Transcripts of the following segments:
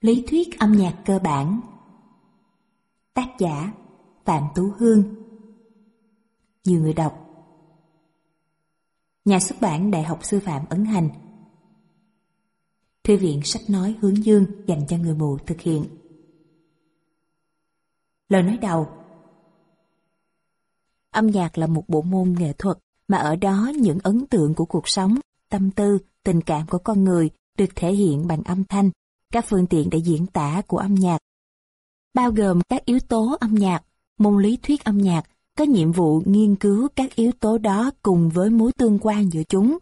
Lý thuyết âm nhạc cơ bản. Tác giả Phạm Tú Hương. Nhiều người đọc. Nhà xuất bản Đại học Sư phạm Ấn Hành. Thư viện sách nói hướng dương dành cho người mù thực hiện. Lời nói đầu. Âm nhạc là một bộ môn nghệ thuật mà ở đó những ấn tượng của cuộc sống, tâm tư, tình cảm của con người được thể hiện bằng âm thanh, các phương tiện để diễn tả của âm nhạc. Bao gồm các yếu tố âm nhạc, môn lý thuyết âm nhạc có nhiệm vụ nghiên cứu các yếu tố đó cùng với mối tương quan giữa chúng.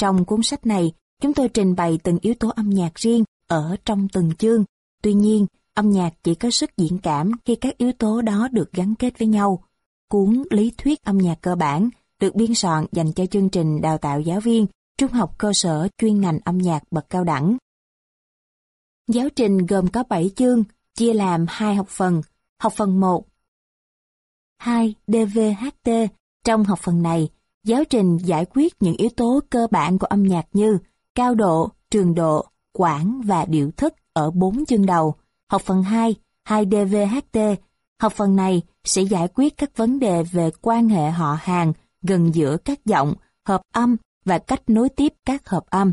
Trong cuốn sách này, chúng tôi trình bày từng yếu tố âm nhạc riêng ở trong từng chương. Tuy nhiên, âm nhạc chỉ có sức diễn cảm khi các yếu tố đó được gắn kết với nhau. Cuốn Lý thuyết âm nhạc cơ bản được biên soạn dành cho chương trình đào tạo giáo viên trung học cơ sở chuyên ngành âm nhạc bậc cao đẳng. Giáo trình gồm có 7 chương, chia làm hai học phần. Học phần 1 2. DVHT Trong học phần này, giáo trình giải quyết những yếu tố cơ bản của âm nhạc như cao độ, trường độ, quảng và điệu thức ở 4 chương đầu. Học phần 2, 2DVHT Học phần này sẽ giải quyết các vấn đề về quan hệ họ hàng gần giữa các giọng, hợp âm và cách nối tiếp các hợp âm.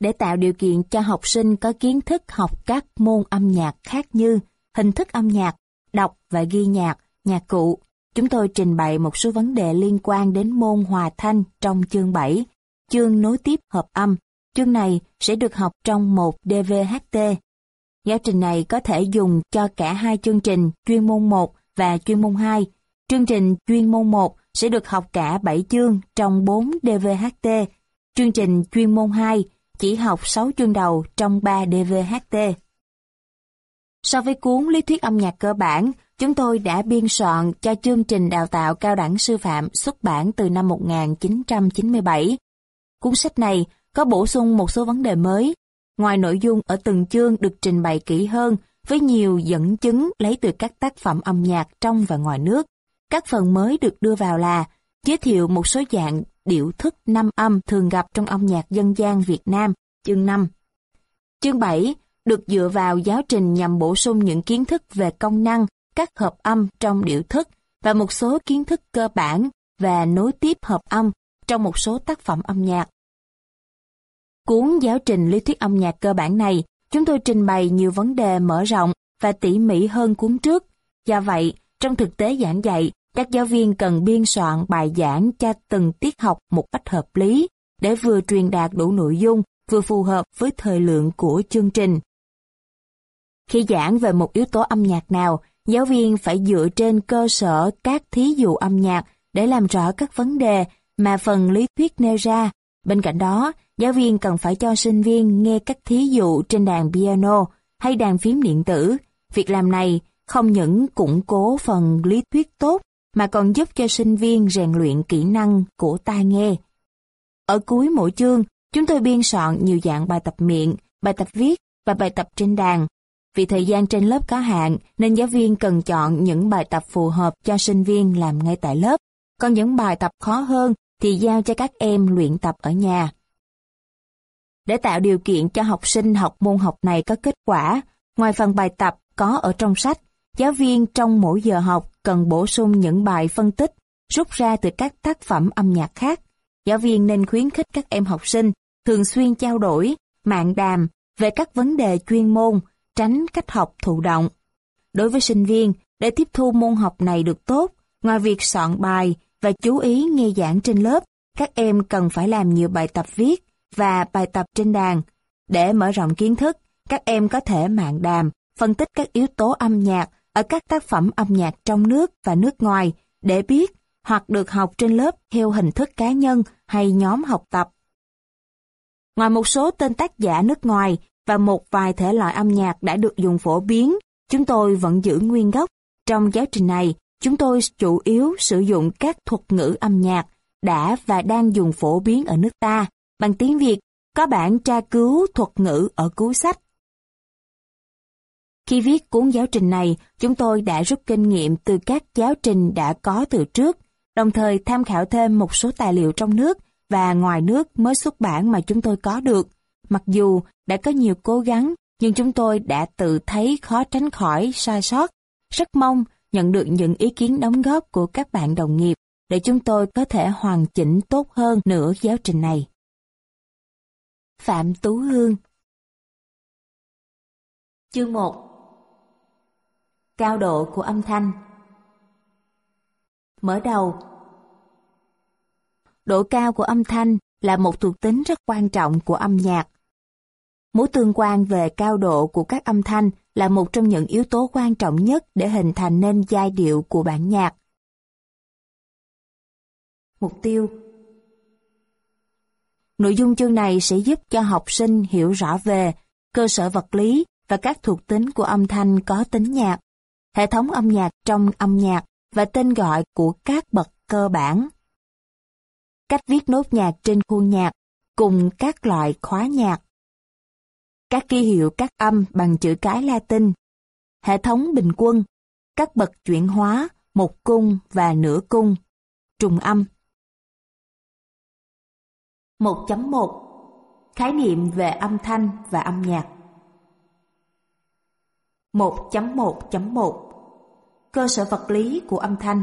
Để tạo điều kiện cho học sinh có kiến thức học các môn âm nhạc khác như hình thức âm nhạc, đọc và ghi nhạc, nhạc cụ, chúng tôi trình bày một số vấn đề liên quan đến môn hòa thanh trong chương 7, chương nối tiếp hợp âm. Chương này sẽ được học trong một DVHT. Giáo trình này có thể dùng cho cả hai chương trình chuyên môn 1 và chuyên môn 2. Chương trình chuyên môn 1 sẽ được học cả 7 chương trong 4 DVHT. Chương trình chuyên môn 2 chỉ học 6 chương đầu trong 3 DVHT. So với cuốn lý thuyết âm nhạc cơ bản, chúng tôi đã biên soạn cho chương trình đào tạo cao đẳng sư phạm xuất bản từ năm 1997. Cuốn sách này có bổ sung một số vấn đề mới. Ngoài nội dung ở từng chương được trình bày kỹ hơn với nhiều dẫn chứng lấy từ các tác phẩm âm nhạc trong và ngoài nước. Các phần mới được đưa vào là giới thiệu một số dạng điệu thức năm âm thường gặp trong âm nhạc dân gian Việt Nam, chương 5. Chương 7 được dựa vào giáo trình nhằm bổ sung những kiến thức về công năng, các hợp âm trong điệu thức và một số kiến thức cơ bản và nối tiếp hợp âm trong một số tác phẩm âm nhạc. Cuốn giáo trình lý thuyết âm nhạc cơ bản này, chúng tôi trình bày nhiều vấn đề mở rộng và tỉ mỉ hơn cuốn trước. Do vậy, trong thực tế giảng dạy, các giáo viên cần biên soạn bài giảng cho từng tiết học một cách hợp lý để vừa truyền đạt đủ nội dung, vừa phù hợp với thời lượng của chương trình. Khi giảng về một yếu tố âm nhạc nào, giáo viên phải dựa trên cơ sở các thí dụ âm nhạc để làm rõ các vấn đề mà phần lý thuyết nêu ra. Bên cạnh đó, giáo viên cần phải cho sinh viên nghe các thí dụ trên đàn piano hay đàn phím điện tử. Việc làm này không những củng cố phần lý thuyết tốt mà còn giúp cho sinh viên rèn luyện kỹ năng của tai nghe. Ở cuối mỗi chương, chúng tôi biên soạn nhiều dạng bài tập miệng, bài tập viết và bài tập trên đàn. Vì thời gian trên lớp có hạn nên giáo viên cần chọn những bài tập phù hợp cho sinh viên làm ngay tại lớp, còn những bài tập khó hơn thì giao cho các em luyện tập ở nhà. Để tạo điều kiện cho học sinh học môn học này có kết quả, ngoài phần bài tập có ở trong sách, giáo viên trong mỗi giờ học cần bổ sung những bài phân tích rút ra từ các tác phẩm âm nhạc khác. Giáo viên nên khuyến khích các em học sinh thường xuyên trao đổi, mạng đàm về các vấn đề chuyên môn, tránh cách học thụ động. Đối với sinh viên, để tiếp thu môn học này được tốt, ngoài việc soạn bài và chú ý nghe giảng trên lớp, các em cần phải làm nhiều bài tập viết và bài tập trên đàn. Để mở rộng kiến thức, các em có thể mạng đàm, phân tích các yếu tố âm nhạc ở các tác phẩm âm nhạc trong nước và nước ngoài để biết hoặc được học trên lớp theo hình thức cá nhân hay nhóm học tập. Ngoài một số tên tác giả nước ngoài và một vài thể loại âm nhạc đã được dùng phổ biến, chúng tôi vẫn giữ nguyên gốc. Trong giáo trình này, chúng tôi chủ yếu sử dụng các thuật ngữ âm nhạc đã và đang dùng phổ biến ở nước ta. Bằng tiếng Việt, có bản tra cứu thuật ngữ ở cuốn sách khi viết cuốn giáo trình này, chúng tôi đã rút kinh nghiệm từ các giáo trình đã có từ trước, đồng thời tham khảo thêm một số tài liệu trong nước và ngoài nước mới xuất bản mà chúng tôi có được. Mặc dù đã có nhiều cố gắng nhưng chúng tôi đã tự thấy khó tránh khỏi sai sót. Rất mong nhận được những ý kiến đóng góp của các bạn đồng nghiệp để chúng tôi có thể hoàn chỉnh tốt hơn nửa giáo trình này. Phạm Tú Hương Chương 1 Cao độ của âm thanh Mở đầu Độ cao của âm thanh là một thuộc tính rất quan trọng của âm nhạc. Mối tương quan về cao độ của các âm thanh là một trong những yếu tố quan trọng nhất để hình thành nên giai điệu của bản nhạc. Mục tiêu Nội dung chương này sẽ giúp cho học sinh hiểu rõ về cơ sở vật lý và các thuộc tính của âm thanh có tính nhạc, hệ thống âm nhạc trong âm nhạc và tên gọi của các bậc cơ bản. Cách viết nốt nhạc trên khuôn nhạc cùng các loại khóa nhạc. Các ký hiệu các âm bằng chữ cái Latin. Hệ thống bình quân, các bậc chuyển hóa, một cung và nửa cung, trùng âm. 1.1 Khái niệm về âm thanh và âm nhạc 1.1.1 Cơ sở vật lý của âm thanh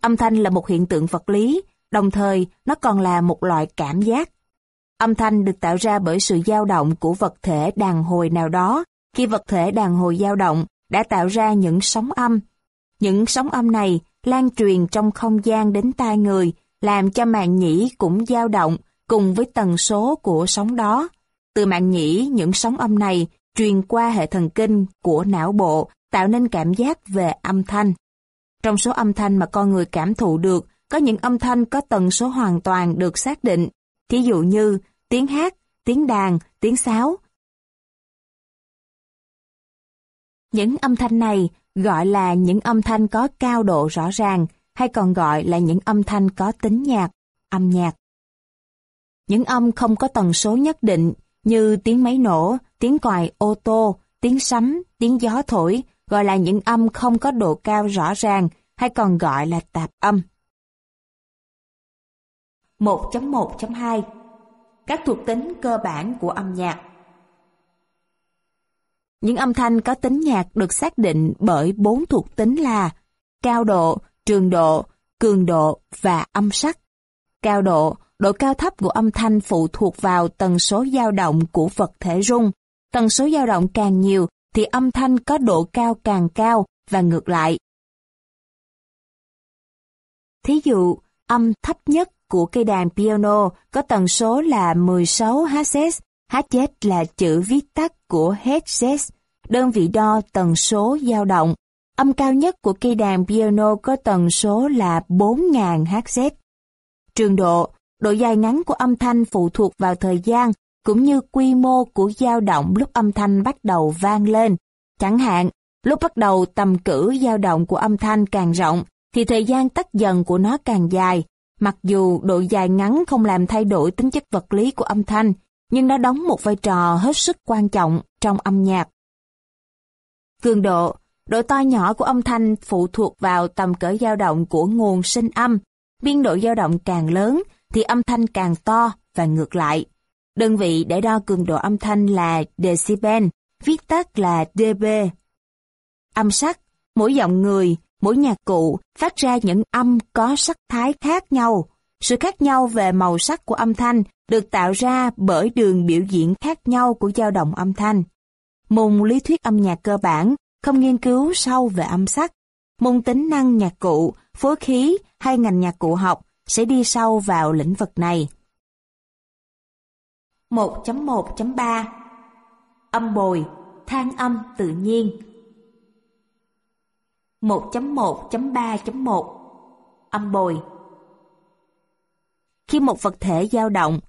Âm thanh là một hiện tượng vật lý, đồng thời nó còn là một loại cảm giác. Âm thanh được tạo ra bởi sự dao động của vật thể đàn hồi nào đó. Khi vật thể đàn hồi dao động, đã tạo ra những sóng âm. Những sóng âm này lan truyền trong không gian đến tai người, làm cho màng nhĩ cũng dao động cùng với tần số của sóng đó. Từ màng nhĩ, những sóng âm này truyền qua hệ thần kinh của não bộ, tạo nên cảm giác về âm thanh. Trong số âm thanh mà con người cảm thụ được, có những âm thanh có tần số hoàn toàn được xác định, thí dụ như tiếng hát, tiếng đàn, tiếng sáo. Những âm thanh này gọi là những âm thanh có cao độ rõ ràng, hay còn gọi là những âm thanh có tính nhạc, âm nhạc. Những âm không có tần số nhất định như tiếng máy nổ, tiếng còi ô tô, tiếng sấm, tiếng gió thổi gọi là những âm không có độ cao rõ ràng hay còn gọi là tạp âm. 1.1.2 Các thuộc tính cơ bản của âm nhạc Những âm thanh có tính nhạc được xác định bởi bốn thuộc tính là cao độ, trường độ, cường độ và âm sắc. Cao độ, độ cao thấp của âm thanh phụ thuộc vào tần số dao động của vật thể rung. Tần số dao động càng nhiều thì âm thanh có độ cao càng cao và ngược lại. Thí dụ, âm thấp nhất của cây đàn piano có tần số là 16 Hz, Hz là chữ viết tắt của Hz, đơn vị đo tần số dao động. Âm cao nhất của cây đàn piano có tần số là 4.000 Hz. Trường độ, độ dài ngắn của âm thanh phụ thuộc vào thời gian cũng như quy mô của dao động lúc âm thanh bắt đầu vang lên. Chẳng hạn, lúc bắt đầu tầm cử dao động của âm thanh càng rộng, thì thời gian tắt dần của nó càng dài. Mặc dù độ dài ngắn không làm thay đổi tính chất vật lý của âm thanh, nhưng nó đóng một vai trò hết sức quan trọng trong âm nhạc. Cường độ Độ to nhỏ của âm thanh phụ thuộc vào tầm cỡ dao động của nguồn sinh âm. Biên độ dao động càng lớn thì âm thanh càng to và ngược lại. Đơn vị để đo cường độ âm thanh là decibel, viết tắt là dB. Âm sắc, mỗi giọng người, mỗi nhạc cụ phát ra những âm có sắc thái khác nhau. Sự khác nhau về màu sắc của âm thanh được tạo ra bởi đường biểu diễn khác nhau của dao động âm thanh. Môn lý thuyết âm nhạc cơ bản không nghiên cứu sâu về âm sắc. Môn tính năng nhạc cụ, phối khí hay ngành nhạc cụ học sẽ đi sâu vào lĩnh vực này. 1.1.3 Âm bồi, than âm tự nhiên. 1.1.3.1 Âm bồi. Khi một vật thể dao động,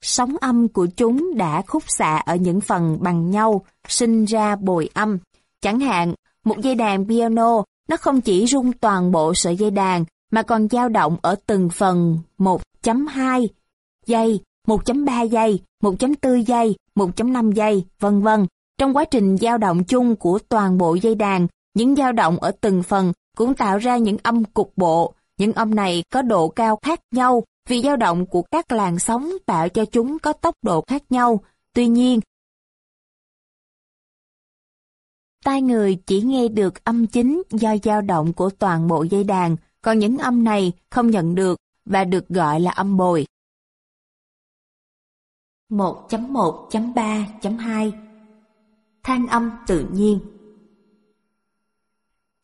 sóng âm của chúng đã khúc xạ ở những phần bằng nhau, sinh ra bồi âm. Chẳng hạn, một dây đàn piano, nó không chỉ rung toàn bộ sợi dây đàn, mà còn dao động ở từng phần 1.2 giây, 1.3 giây, 1.4 giây, 1.5 giây, vân vân. Trong quá trình dao động chung của toàn bộ dây đàn, những dao động ở từng phần cũng tạo ra những âm cục bộ. Những âm này có độ cao khác nhau vì dao động của các làn sóng tạo cho chúng có tốc độ khác nhau. Tuy nhiên, tai người chỉ nghe được âm chính do dao động của toàn bộ dây đàn, còn những âm này không nhận được và được gọi là âm bồi. 1.1.3.2 Thang âm tự nhiên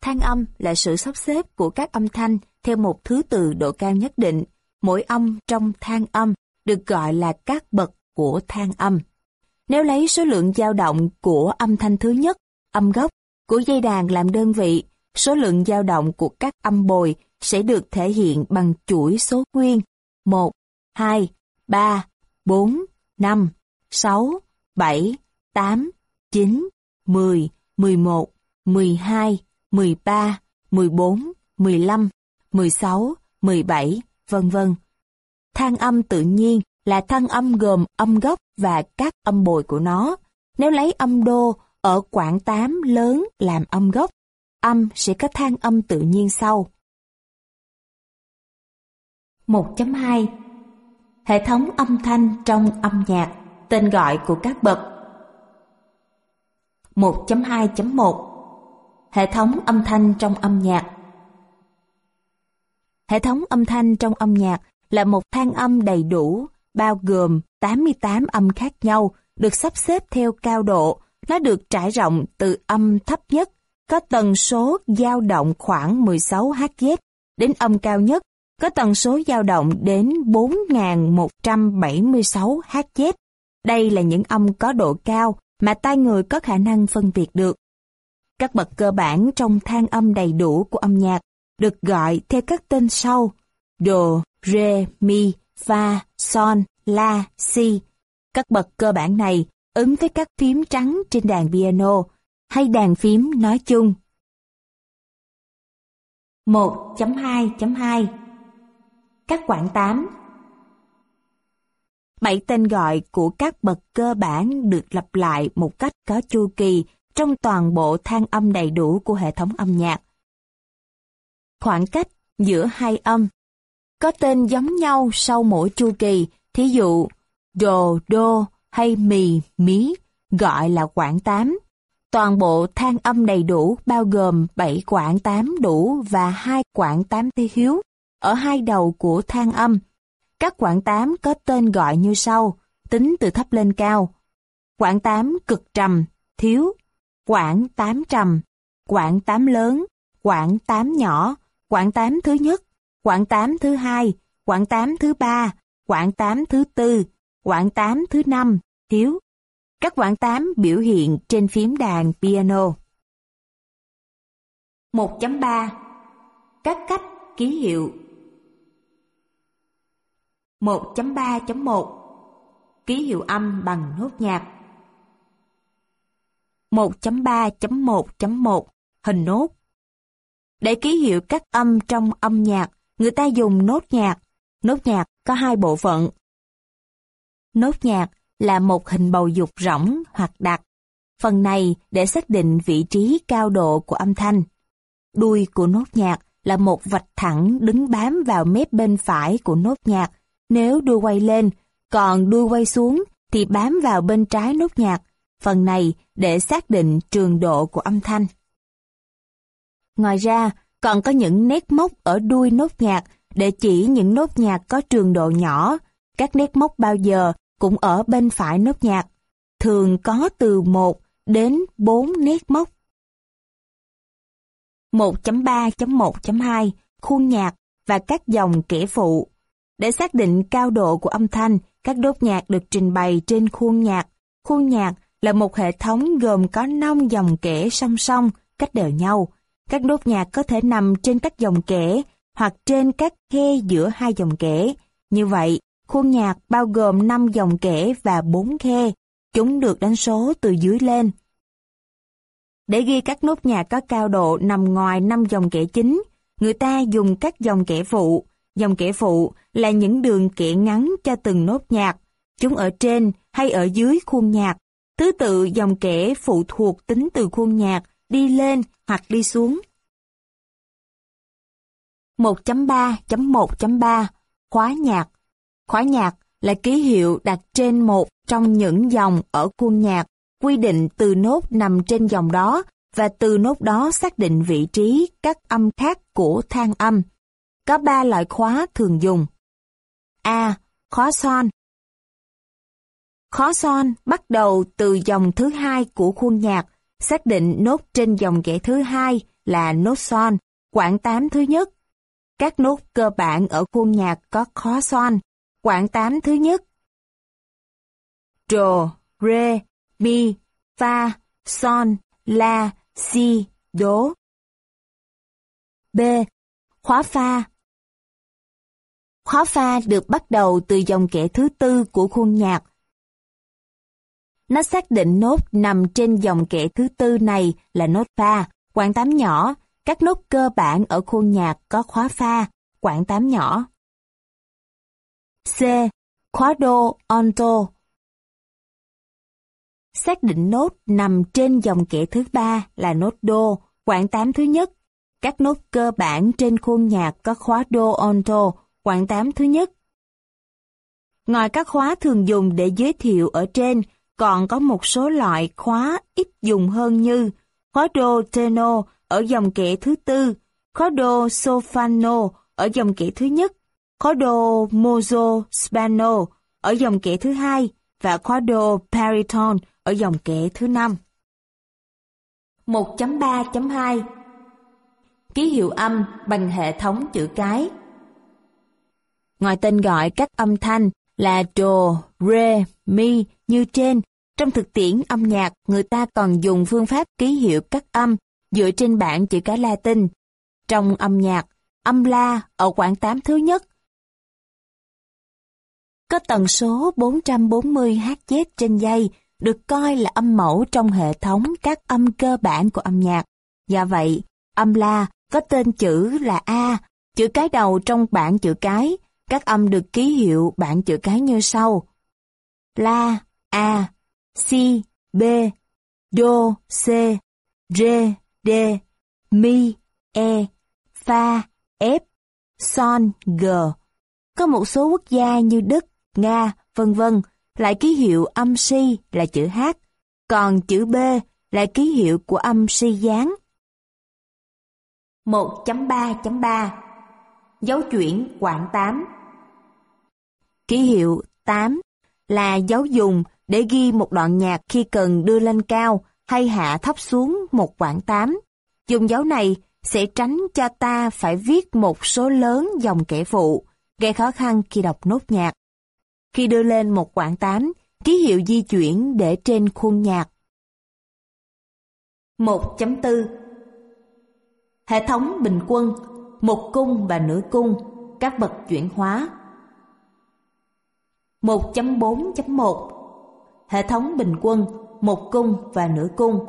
Thang âm là sự sắp xếp của các âm thanh theo một thứ tự độ cao nhất định. Mỗi âm trong thang âm được gọi là các bậc của thang âm. Nếu lấy số lượng dao động của âm thanh thứ nhất, âm gốc, của dây đàn làm đơn vị, số lượng dao động của các âm bồi sẽ được thể hiện bằng chuỗi số nguyên 1, 2, 3, 4, 5, 6, 7, 8, 9, 10, 11, 12, 13, 14, 15, 16, 17, vân vân. Thang âm tự nhiên là thang âm gồm âm gốc và các âm bồi của nó. Nếu lấy âm đô ở quãng 8 lớn làm âm gốc, âm sẽ có thang âm tự nhiên sau. 1.2 Hệ thống âm thanh trong âm nhạc, tên gọi của các bậc 1.2.1 Hệ thống âm thanh trong âm nhạc Hệ thống âm thanh trong âm nhạc là một thang âm đầy đủ, bao gồm 88 âm khác nhau, được sắp xếp theo cao độ. Nó được trải rộng từ âm thấp nhất, có tần số dao động khoảng 16 Hz, đến âm cao nhất, có tần số dao động đến 4.176 Hz. Đây là những âm có độ cao mà tai người có khả năng phân biệt được. Các bậc cơ bản trong thang âm đầy đủ của âm nhạc được gọi theo các tên sau Do, Re, Mi, Fa, Son, La, Si. Các bậc cơ bản này ứng với các phím trắng trên đàn piano hay đàn phím nói chung. 1.2.2 các quảng tám. Bảy tên gọi của các bậc cơ bản được lặp lại một cách có chu kỳ trong toàn bộ thang âm đầy đủ của hệ thống âm nhạc. Khoảng cách giữa hai âm có tên giống nhau sau mỗi chu kỳ, thí dụ đồ, đô hay mì, mí, gọi là quãng tám. Toàn bộ thang âm đầy đủ bao gồm 7 quãng 8 đủ và 2 quãng 8 tí hiếu ở hai đầu của thang âm. Các quảng tám có tên gọi như sau, tính từ thấp lên cao. Quảng tám cực trầm, thiếu, quảng tám trầm, quảng tám lớn, quảng tám nhỏ, quảng tám thứ nhất, quảng tám thứ hai, quảng tám thứ ba, quảng tám thứ tư, quảng tám thứ năm, thiếu. Các quảng tám biểu hiện trên phím đàn piano. 1.3 Các cách ký hiệu 1.3.1 Ký hiệu âm bằng nốt nhạc 1.3.1.1 Hình nốt Để ký hiệu các âm trong âm nhạc, người ta dùng nốt nhạc. Nốt nhạc có hai bộ phận. Nốt nhạc là một hình bầu dục rỗng hoặc đặc. Phần này để xác định vị trí cao độ của âm thanh. Đuôi của nốt nhạc là một vạch thẳng đứng bám vào mép bên phải của nốt nhạc nếu đuôi quay lên, còn đuôi quay xuống thì bám vào bên trái nốt nhạc phần này để xác định trường độ của âm thanh. Ngoài ra, còn có những nét mốc ở đuôi nốt nhạc để chỉ những nốt nhạc có trường độ nhỏ. Các nét mốc bao giờ cũng ở bên phải nốt nhạc, thường có từ 1 đến 4 nét mốc. 1.3.1.2 Khuôn nhạc và các dòng kẻ phụ để xác định cao độ của âm thanh, các đốt nhạc được trình bày trên khuôn nhạc. Khuôn nhạc là một hệ thống gồm có 5 dòng kẻ song song, cách đều nhau. Các đốt nhạc có thể nằm trên các dòng kẻ hoặc trên các khe giữa hai dòng kẻ. Như vậy, khuôn nhạc bao gồm 5 dòng kẻ và 4 khe. Chúng được đánh số từ dưới lên. Để ghi các nốt nhạc có cao độ nằm ngoài 5 dòng kẻ chính, người ta dùng các dòng kẻ phụ. Dòng kẻ phụ là những đường kẻ ngắn cho từng nốt nhạc. Chúng ở trên hay ở dưới khuôn nhạc Thứ tự dòng kẻ phụ thuộc tính từ khuôn nhạc đi lên hoặc đi xuống. 1.3.1.3 khóa nhạc. Khóa nhạc là ký hiệu đặt trên một trong những dòng ở khuôn nhạc, quy định từ nốt nằm trên dòng đó và từ nốt đó xác định vị trí các âm khác của thang âm. Có ba loại khóa thường dùng. A. Khóa son Khóa son bắt đầu từ dòng thứ hai của khuôn nhạc, xác định nốt trên dòng kẻ thứ hai là nốt son, quãng 8 thứ nhất. Các nốt cơ bản ở khuôn nhạc có khóa son, quãng 8 thứ nhất. Trồ, rê, mi, fa, son, la, si, đố. B. Khóa pha Khóa pha được bắt đầu từ dòng kẻ thứ tư của khuôn nhạc. Nó xác định nốt nằm trên dòng kẻ thứ tư này là nốt pha, quãng tám nhỏ. Các nốt cơ bản ở khuôn nhạc có khóa pha, quãng tám nhỏ. C. Khóa đô, onto. Xác định nốt nằm trên dòng kẻ thứ ba là nốt đô, quãng tám thứ nhất. Các nốt cơ bản trên khuôn nhạc có khóa đô onto, Quảng 8 thứ nhất. Ngoài các khóa thường dùng để giới thiệu ở trên, còn có một số loại khóa ít dùng hơn như khóa đô tenor ở dòng kẻ thứ tư, khóa đô Sofano ở dòng kẻ thứ nhất, khóa đô mozo spano ở dòng kẻ thứ hai và khóa đô baritone ở dòng kẻ thứ năm. 1.3.2 Ký hiệu âm bằng hệ thống chữ cái Ngoài tên gọi các âm thanh là do, re, mi như trên, trong thực tiễn âm nhạc người ta còn dùng phương pháp ký hiệu các âm dựa trên bảng chữ cái Latin. Trong âm nhạc, âm la ở khoảng 8 thứ nhất có tần số 440 Hz trên giây, được coi là âm mẫu trong hệ thống các âm cơ bản của âm nhạc. Do vậy, âm la có tên chữ là A, chữ cái đầu trong bảng chữ cái, các âm được ký hiệu bảng chữ cái như sau. La, A, Si, B, Do, C, Re, D, Mi, E, Fa, F, Son, G. Có một số quốc gia như Đức, Nga, vân vân lại ký hiệu âm si là chữ H, còn chữ B là ký hiệu của âm si dáng. 1.3.3 Dấu chuyển quảng 8 Ký hiệu 8 là dấu dùng để ghi một đoạn nhạc khi cần đưa lên cao hay hạ thấp xuống một quãng 8. Dùng dấu này sẽ tránh cho ta phải viết một số lớn dòng kẻ phụ, gây khó khăn khi đọc nốt nhạc. Khi đưa lên một quãng 8, ký hiệu di chuyển để trên khuôn nhạc. 1.4 Hệ thống bình quân, một cung và nửa cung, các bậc chuyển hóa. 1.4.1 Hệ thống bình quân, một cung và nửa cung.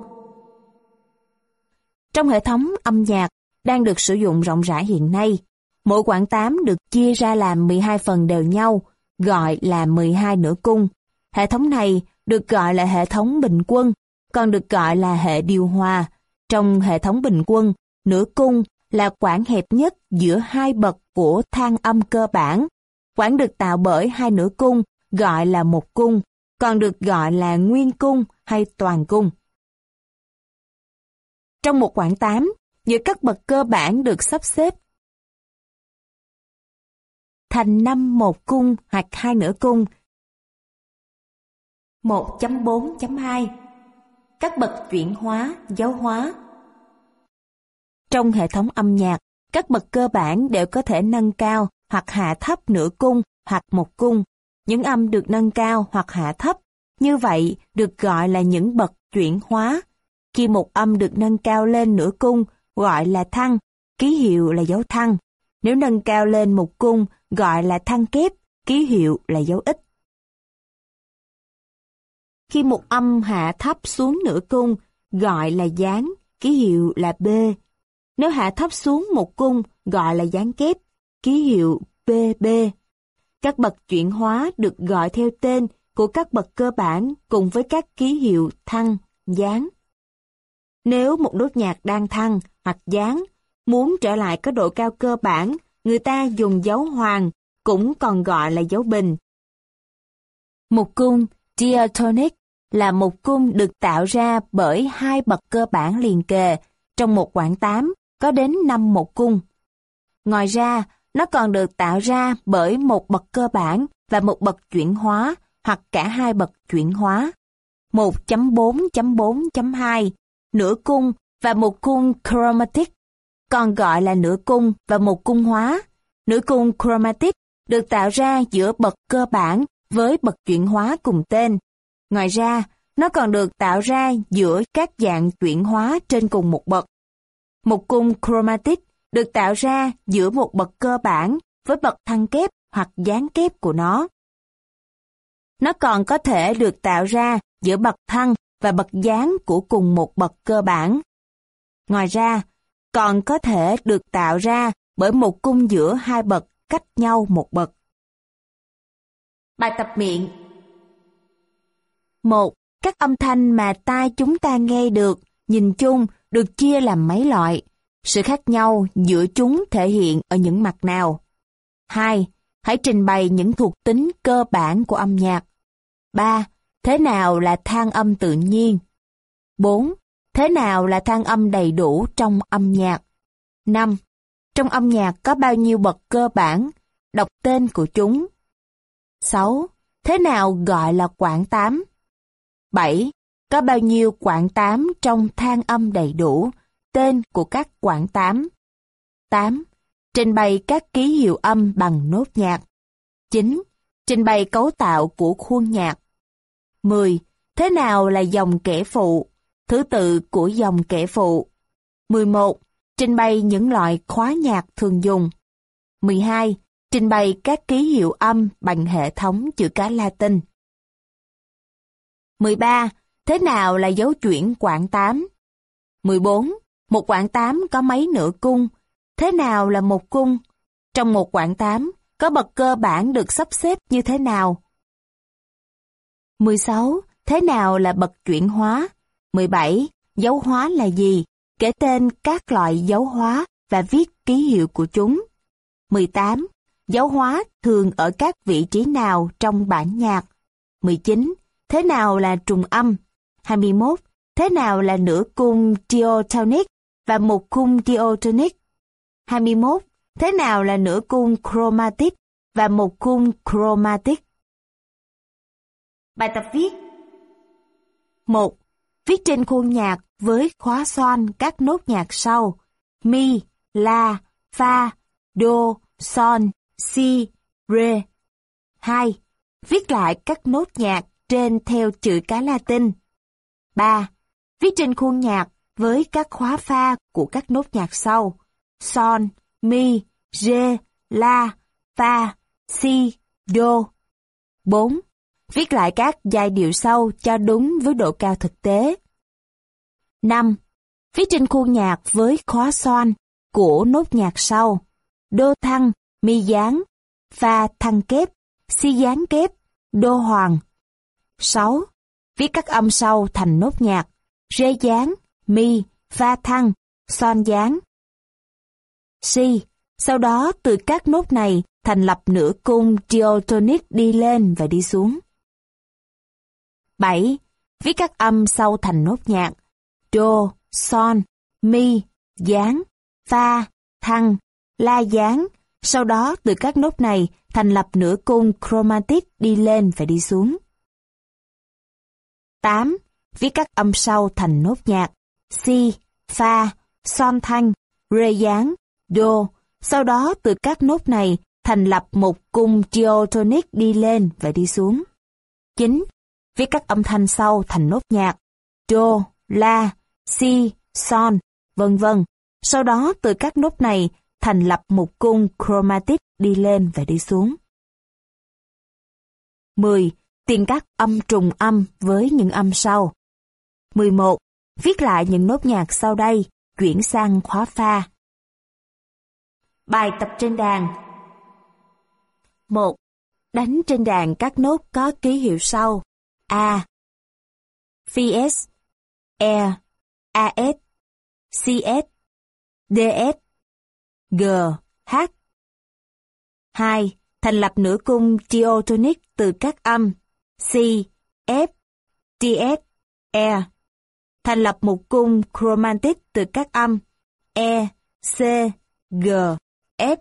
Trong hệ thống âm nhạc đang được sử dụng rộng rãi hiện nay, mỗi quãng 8 được chia ra làm 12 phần đều nhau, gọi là 12 nửa cung. Hệ thống này được gọi là hệ thống bình quân, còn được gọi là hệ điều hòa. Trong hệ thống bình quân, nửa cung là quãng hẹp nhất giữa hai bậc của thang âm cơ bản. Quãng được tạo bởi hai nửa cung gọi là một cung, còn được gọi là nguyên cung hay toàn cung. Trong một quãng 8, giữa các bậc cơ bản được sắp xếp thành năm một cung hoặc hai nửa cung. 1.4.2 Các bậc chuyển hóa, giáo hóa Trong hệ thống âm nhạc, các bậc cơ bản đều có thể nâng cao hoặc hạ thấp nửa cung hoặc một cung. Những âm được nâng cao hoặc hạ thấp, như vậy được gọi là những bậc chuyển hóa. Khi một âm được nâng cao lên nửa cung, gọi là thăng, ký hiệu là dấu thăng. Nếu nâng cao lên một cung, gọi là thăng kép, ký hiệu là dấu ít. Khi một âm hạ thấp xuống nửa cung, gọi là dáng, ký hiệu là B. Nếu hạ thấp xuống một cung, gọi là dáng kép, ký hiệu BB. Các bậc chuyển hóa được gọi theo tên của các bậc cơ bản cùng với các ký hiệu thăng, dáng. Nếu một nốt nhạc đang thăng hoặc dáng, muốn trở lại có độ cao cơ bản, người ta dùng dấu hoàng cũng còn gọi là dấu bình. Một cung diatonic là một cung được tạo ra bởi hai bậc cơ bản liền kề trong một quãng 8 có đến 5 một cung. Ngoài ra, nó còn được tạo ra bởi một bậc cơ bản và một bậc chuyển hóa hoặc cả hai bậc chuyển hóa. 1.4.4.2 nửa cung và một cung chromatic, còn gọi là nửa cung và một cung hóa. Nửa cung chromatic được tạo ra giữa bậc cơ bản với bậc chuyển hóa cùng tên. Ngoài ra, nó còn được tạo ra giữa các dạng chuyển hóa trên cùng một bậc. Một cung chromatic được tạo ra giữa một bậc cơ bản với bậc thăng kép hoặc gián kép của nó. Nó còn có thể được tạo ra giữa bậc thăng và bậc gián của cùng một bậc cơ bản. Ngoài ra, còn có thể được tạo ra bởi một cung giữa hai bậc cách nhau một bậc. Bài tập miệng 1. Các âm thanh mà tai chúng ta nghe được, nhìn chung, được chia làm mấy loại. Sự khác nhau giữa chúng thể hiện ở những mặt nào? 2. Hãy trình bày những thuộc tính cơ bản của âm nhạc. 3. Thế nào là thang âm tự nhiên? 4. Thế nào là thang âm đầy đủ trong âm nhạc? 5. Trong âm nhạc có bao nhiêu bậc cơ bản? Đọc tên của chúng. 6. Thế nào gọi là quảng 8? 7. Có bao nhiêu quảng 8 trong thang âm đầy đủ? Tên của các quảng tám. 8. Trình bày các ký hiệu âm bằng nốt nhạc. 9. Trình bày cấu tạo của khuôn nhạc. 10. Thế nào là dòng kẻ phụ? Thứ tự của dòng kẻ phụ. 11. Trình bày những loại khóa nhạc thường dùng. 12. Trình bày các ký hiệu âm bằng hệ thống chữ cái Latin. 13. Thế nào là dấu chuyển quảng 8? 14. Một quảng tám có mấy nửa cung? Thế nào là một cung? Trong một quảng tám, có bậc cơ bản được sắp xếp như thế nào? 16. Thế nào là bậc chuyển hóa? 17. Dấu hóa là gì? Kể tên các loại dấu hóa và viết ký hiệu của chúng. 18. Dấu hóa thường ở các vị trí nào trong bản nhạc? 19. Thế nào là trùng âm? 21. Thế nào là nửa cung diatonic và một cung diatonic? 21. Thế nào là nửa cung chromatic và một cung chromatic? Bài tập viết 1. Viết trên khuôn nhạc với khóa xoan các nốt nhạc sau Mi, La, Fa, Do, Son, Si, Re. 2. Viết lại các nốt nhạc trên theo chữ cái Latin. 3. Viết trên khuôn nhạc với các khóa pha của các nốt nhạc sau Son, Mi, Re, La, Fa, Si, Do. 4 viết lại các giai điệu sau cho đúng với độ cao thực tế. 5. Viết trên khuôn nhạc với khóa son của nốt nhạc sau, đô thăng, mi gián, pha thăng kép, si gián kép, đô hoàng. 6. Viết các âm sau thành nốt nhạc, rê gián, mi, pha thăng, son gián. Si, sau đó từ các nốt này thành lập nửa cung diatonic đi lên và đi xuống. 7. Viết các âm sau thành nốt nhạc. do, son, mi, dáng, pha, thăng, la dáng. Sau đó từ các nốt này thành lập nửa cung chromatic đi lên và đi xuống. 8. Viết các âm sau thành nốt nhạc. Si, Fa, son thanh, rê dáng, đô. Sau đó từ các nốt này thành lập một cung diatonic đi lên và đi xuống. 9 viết các âm thanh sau thành nốt nhạc, do, la, si, son, vân vân. Sau đó từ các nốt này thành lập một cung chromatic đi lên và đi xuống. 10. Tiền các âm trùng âm với những âm sau. 11. Viết lại những nốt nhạc sau đây, chuyển sang khóa pha. Bài tập trên đàn 1. Đánh trên đàn các nốt có ký hiệu sau. A VS E AS CS DS G H 2. Thành lập nửa cung diatonic từ các âm C, F, TS E. Thành lập một cung chromatic từ các âm E, C, G, F,